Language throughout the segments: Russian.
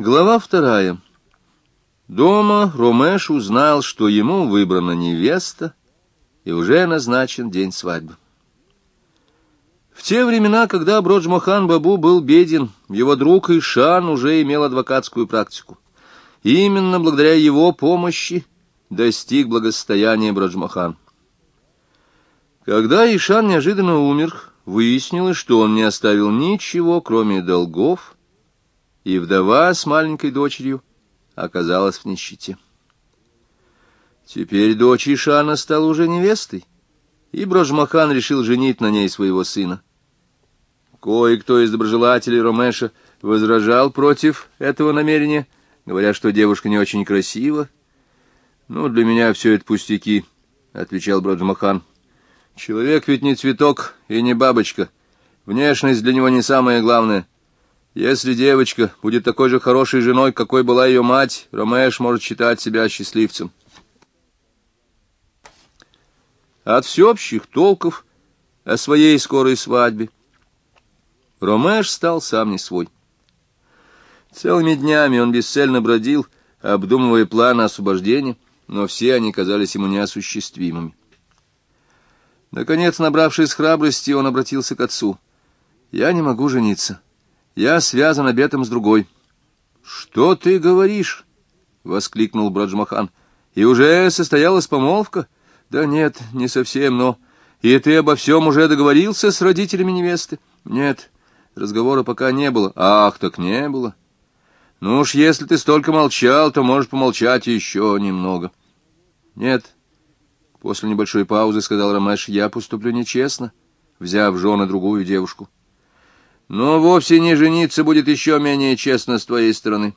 Глава вторая. Дома Ромеш узнал, что ему выбрана невеста, и уже назначен день свадьбы. В те времена, когда Броджмохан Бабу был беден, его друг Ишан уже имел адвокатскую практику. И именно благодаря его помощи достиг благосостояния Броджмохан. Когда Ишан неожиданно умер, выяснилось, что он не оставил ничего, кроме долгов, и вдова с маленькой дочерью оказалась в нищете. Теперь дочь Ишана стала уже невестой, и Брожмахан решил женить на ней своего сына. Кое-кто из доброжелателей Ромеша возражал против этого намерения, говоря, что девушка не очень красива. «Ну, для меня все это пустяки», — отвечал Броджмахан. «Человек ведь не цветок и не бабочка. Внешность для него не самое главное. Если девочка будет такой же хорошей женой, какой была ее мать, Ромеш может считать себя счастливцем. От всеобщих толков о своей скорой свадьбе Ромеш стал сам не свой. Целыми днями он бесцельно бродил, обдумывая планы освобождения, но все они казались ему неосуществимыми. Наконец, набравшись храбрости, он обратился к отцу. «Я не могу жениться». Я связан обетом с другой. — Что ты говоришь? — воскликнул Браджмахан. — И уже состоялась помолвка? — Да нет, не совсем, но... И ты обо всем уже договорился с родителями невесты? — Нет, разговора пока не было. — Ах, так не было. — Ну уж если ты столько молчал, то можешь помолчать еще немного. — Нет. После небольшой паузы сказал Ромеш, — я поступлю нечестно, взяв жены другую девушку. — но вовсе не жениться будет еще менее честно с твоей стороны.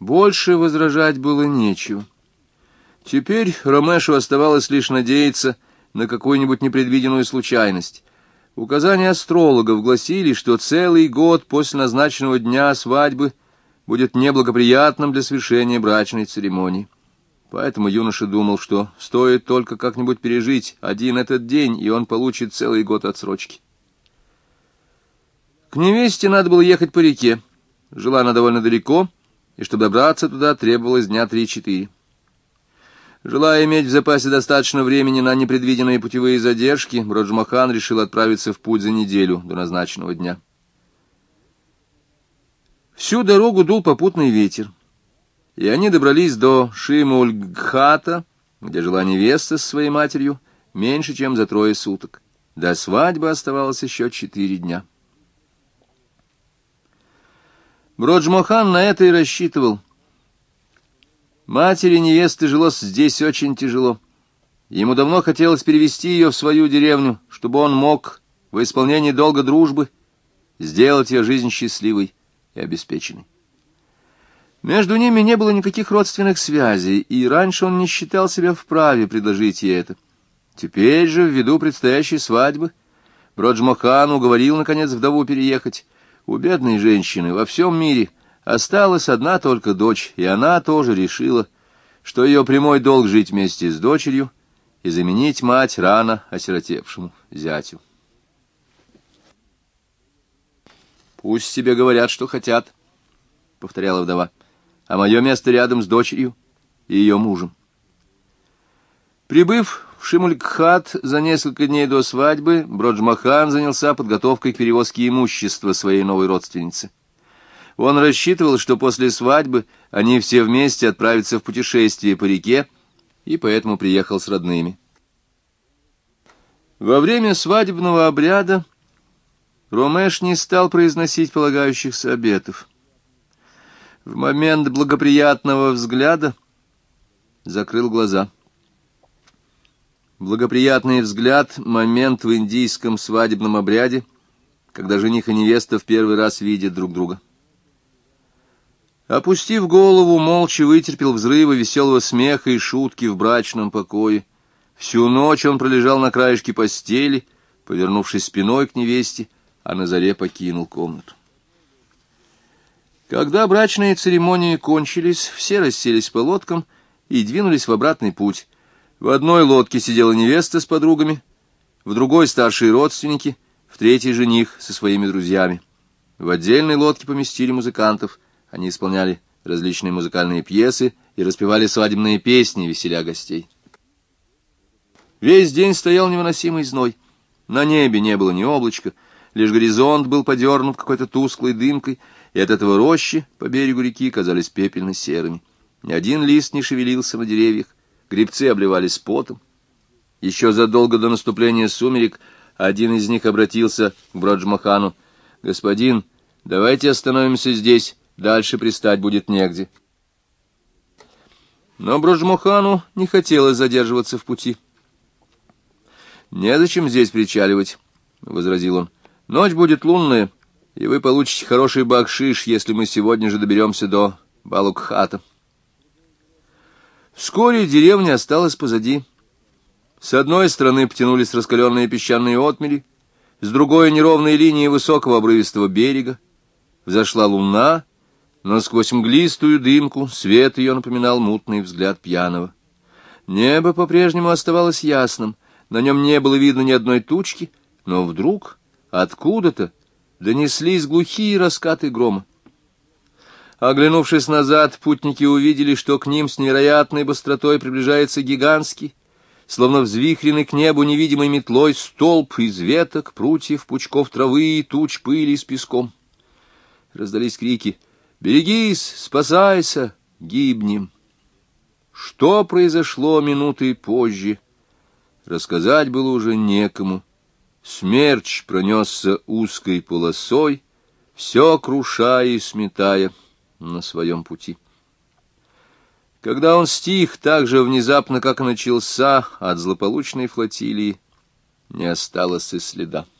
Больше возражать было нечего. Теперь Ромешу оставалось лишь надеяться на какую-нибудь непредвиденную случайность. Указания астрологов гласили, что целый год после назначенного дня свадьбы будет неблагоприятным для совершения брачной церемонии. Поэтому юноша думал, что стоит только как-нибудь пережить один этот день, и он получит целый год отсрочки. К невесте надо было ехать по реке. Жила она довольно далеко, и чтобы добраться туда, требовалось дня три-четыре. Желая иметь в запасе достаточно времени на непредвиденные путевые задержки, Броджмахан решил отправиться в путь за неделю до назначенного дня. Всю дорогу дул попутный ветер, и они добрались до Шимульгхата, где жила невеста с своей матерью, меньше, чем за трое суток. До свадьбы оставалось еще четыре дня. Броджмохан на это и рассчитывал. Матери невесты жилось здесь очень тяжело. Ему давно хотелось перевести ее в свою деревню, чтобы он мог, в исполнении долга дружбы, сделать ее жизнь счастливой и обеспеченной. Между ними не было никаких родственных связей, и раньше он не считал себя вправе предложить ей это. Теперь же, ввиду предстоящей свадьбы, Броджмохан уговорил, наконец, вдову переехать, у бедной женщины во всем мире осталась одна только дочь, и она тоже решила, что ее прямой долг жить вместе с дочерью и заменить мать рано осиротевшему зятю. «Пусть себе говорят, что хотят», — повторяла вдова, — «а мое место рядом с дочерью и ее мужем». Прибыв в Шимулькхат за несколько дней до свадьбы Броджмахан занялся подготовкой к перевозке имущества своей новой родственницы. Он рассчитывал, что после свадьбы они все вместе отправятся в путешествие по реке, и поэтому приехал с родными. Во время свадебного обряда Ромеш не стал произносить полагающихся обетов. В момент благоприятного взгляда закрыл глаза — Благоприятный взгляд — момент в индийском свадебном обряде, когда жених и невеста в первый раз видят друг друга. Опустив голову, молча вытерпел взрывы веселого смеха и шутки в брачном покое. Всю ночь он пролежал на краешке постели, повернувшись спиной к невесте, а на заре покинул комнату. Когда брачные церемонии кончились, все расселись по лодкам и двинулись в обратный путь, в одной лодке сидела невеста с подругами, в другой — старшие родственники, в третьей — жених со своими друзьями. В отдельной лодке поместили музыкантов, Они исполняли различные музыкальные пьесы и распевали свадебные песни, веселя гостей. Весь день стоял невыносимый зной. На небе не было ни облачка, лишь горизонт был подернут какой-то тусклой дымкой, и от этого рощи по берегу реки казались пепельно-серыми. Ни один лист не шевелился на деревьях, грибцы обливались потом. Еще задолго до наступления сумерек один из них обратился к Броджмахану. «Господин, давайте остановимся здесь, дальше пристать будет негде». Но Броджмахану не хотелось задерживаться в пути. «Незачем здесь причаливать», — возразил он. «Ночь будет лунная, и вы получите хороший бакшиш, если мы сегодня же доберемся до Балукхата». Вскоре деревня осталась позади. С одной стороны потянулись раскаленные песчаные отмели, с другой — неровные линии высокого обрывистого берега. Взошла луна, но сквозь мглистую дымку свет ее напоминал мутный взгляд пьяного. Небо по-прежнему оставалось ясным — на нем не было видно ни одной тучки, но вдруг откуда-то донеслись глухие раскаты грома. Оглянувшись назад, путники увидели, что к ним с невероятной быстротой приближается гигантский, словно взвихренный к небу невидимой метлой столб из веток, прутьев, пучков травы и туч пыли с песком. Раздались крики «Берегись! Спасайся! Гибнем!» Что произошло минуты позже — рассказать было уже некому. Смерч пронесся узкой полосой, все крушая и сметая на своем пути. Когда он стих так же внезапно, как начался, от злополучной флотилии не осталось и следа.